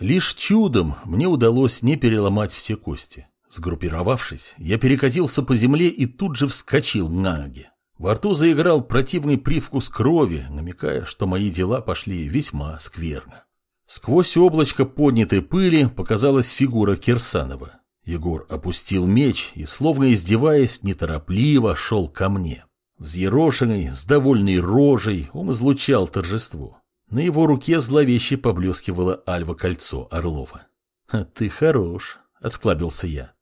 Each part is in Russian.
Лишь чудом мне удалось не переломать все кости. Сгруппировавшись, я перекатился по земле и тут же вскочил на ноги. Во рту заиграл противный привкус крови, намекая, что мои дела пошли весьма скверно. Сквозь облачко поднятой пыли показалась фигура Кирсанова. Егор опустил меч и, словно издеваясь, неторопливо шел ко мне. Взъерошенный, с довольной рожей, он излучал торжество. На его руке зловеще поблескивало альва-кольцо Орлова. «Ты хорош», — отсклабился я.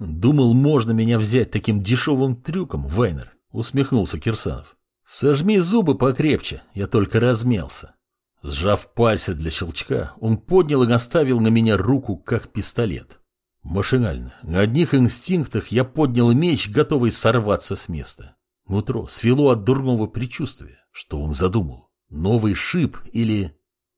«Думал, можно меня взять таким дешевым трюком, Вайнер», — усмехнулся Кирсанов. «Сожми зубы покрепче, я только размялся». Сжав пальцы для щелчка, он поднял и наставил на меня руку, как пистолет. Машинально, на одних инстинктах я поднял меч, готовый сорваться с места. Нутро свело от дурного предчувствия, что он задумал. Новый шип или...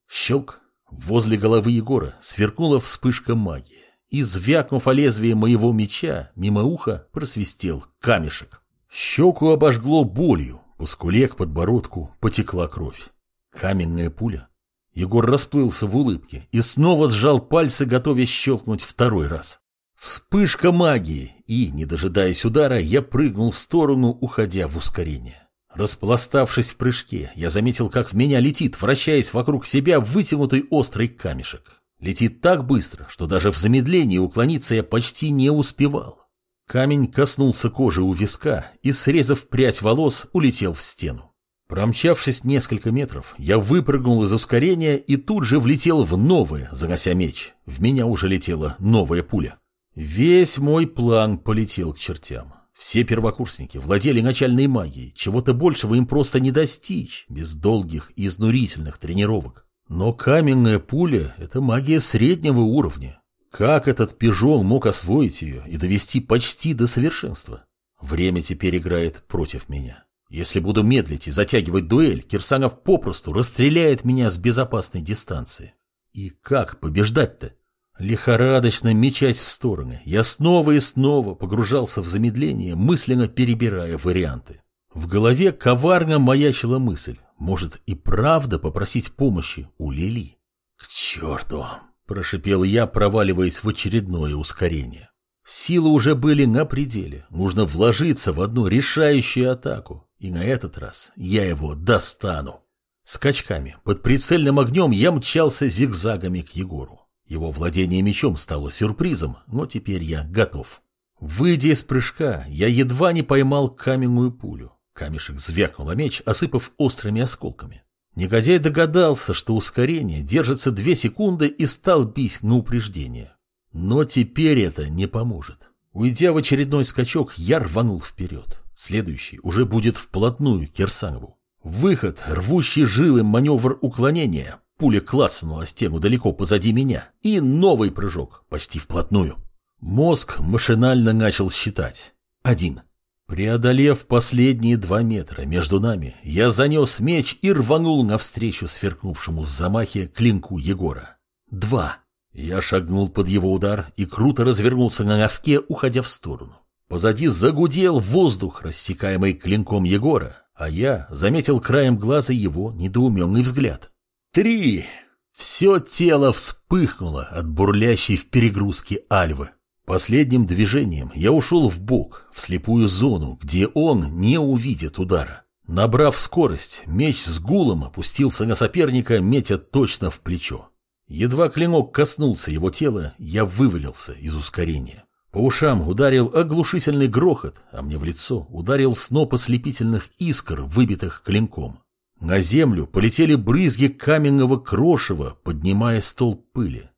Щелк. Возле головы Егора сверкнула вспышка магии. И, звякнув о лезвие моего меча, мимо уха просвистел камешек. Щеку обожгло болью, по скуле к подбородку потекла кровь. Каменная пуля. Егор расплылся в улыбке и снова сжал пальцы, готовясь щелкнуть второй раз. Вспышка магии, и, не дожидаясь удара, я прыгнул в сторону, уходя в ускорение. Распластавшись в прыжке, я заметил, как в меня летит, вращаясь вокруг себя, вытянутый острый камешек. Летит так быстро, что даже в замедлении уклониться я почти не успевал. Камень коснулся кожи у виска и, срезав прядь волос, улетел в стену. Промчавшись несколько метров, я выпрыгнул из ускорения и тут же влетел в новое, занося меч. В меня уже летела новая пуля. Весь мой план полетел к чертям. Все первокурсники владели начальной магией, чего-то большего им просто не достичь, без долгих и изнурительных тренировок. Но каменная пуля – это магия среднего уровня. Как этот пижон мог освоить ее и довести почти до совершенства? Время теперь играет против меня. Если буду медлить и затягивать дуэль, Кирсанов попросту расстреляет меня с безопасной дистанции. И как побеждать-то? Лихорадочно мечась в стороны, я снова и снова погружался в замедление, мысленно перебирая варианты. В голове коварно маячила мысль, может и правда попросить помощи у Лили. «К черту!» – прошипел я, проваливаясь в очередное ускорение. Силы уже были на пределе, нужно вложиться в одну решающую атаку, и на этот раз я его достану. Скачками, под прицельным огнем я мчался зигзагами к Егору. Его владение мечом стало сюрпризом, но теперь я готов. Выйдя из прыжка, я едва не поймал каменную пулю. Камешек звякнул о меч, осыпав острыми осколками. Негодяй догадался, что ускорение держится две секунды и стал бить на упреждение. Но теперь это не поможет. Уйдя в очередной скачок, я рванул вперед. Следующий уже будет вплотную к Кирсанову. Выход, рвущий жилы маневр уклонения, Пуля клацнула стену далеко позади меня, и новый прыжок, почти вплотную. Мозг машинально начал считать. Один. Преодолев последние два метра между нами, я занес меч и рванул навстречу сверкнувшему в замахе клинку Егора. Два. Я шагнул под его удар и круто развернулся на носке, уходя в сторону. Позади загудел воздух, рассекаемый клинком Егора, а я заметил краем глаза его недоуменный взгляд. Три. Все тело вспыхнуло от бурлящей в перегрузке альвы. Последним движением я ушел в бок, в слепую зону, где он не увидит удара. Набрав скорость, меч с гулом опустился на соперника, метя точно в плечо. Едва клинок коснулся его тела, я вывалился из ускорения. По ушам ударил оглушительный грохот, а мне в лицо ударил сноп ослепительных искр, выбитых клинком. На землю полетели брызги каменного крошева, поднимая стол пыли.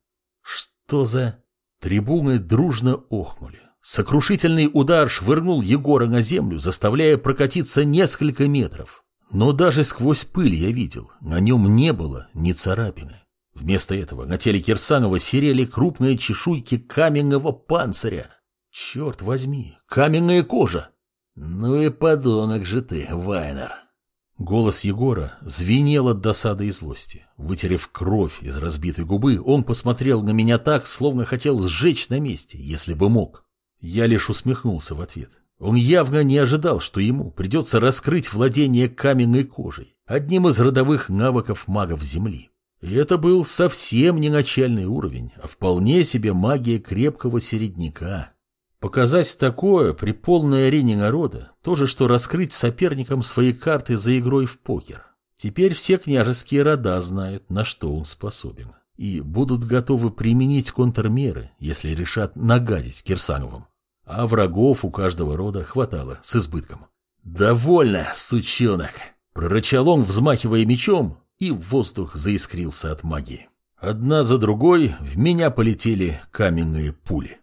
Что за... Трибуны дружно охнули. Сокрушительный удар швырнул Егора на землю, заставляя прокатиться несколько метров. Но даже сквозь пыль я видел, на нем не было ни царапины. Вместо этого на теле Кирсанова серели крупные чешуйки каменного панциря. Черт возьми, каменная кожа! Ну и подонок же ты, Вайнер! Голос Егора звенел от досады и злости. Вытерев кровь из разбитой губы, он посмотрел на меня так, словно хотел сжечь на месте, если бы мог. Я лишь усмехнулся в ответ. Он явно не ожидал, что ему придется раскрыть владение каменной кожей, одним из родовых навыков магов Земли. И это был совсем не начальный уровень, а вполне себе магия крепкого середняка. Показать такое при полной арене народа, то же, что раскрыть соперникам свои карты за игрой в покер. Теперь все княжеские рода знают, на что он способен, и будут готовы применить контрмеры, если решат нагадить Кирсановым. А врагов у каждого рода хватало с избытком. «Довольно, сучонок!» – прорычал он, взмахивая мечом, и воздух заискрился от магии. Одна за другой в меня полетели каменные пули.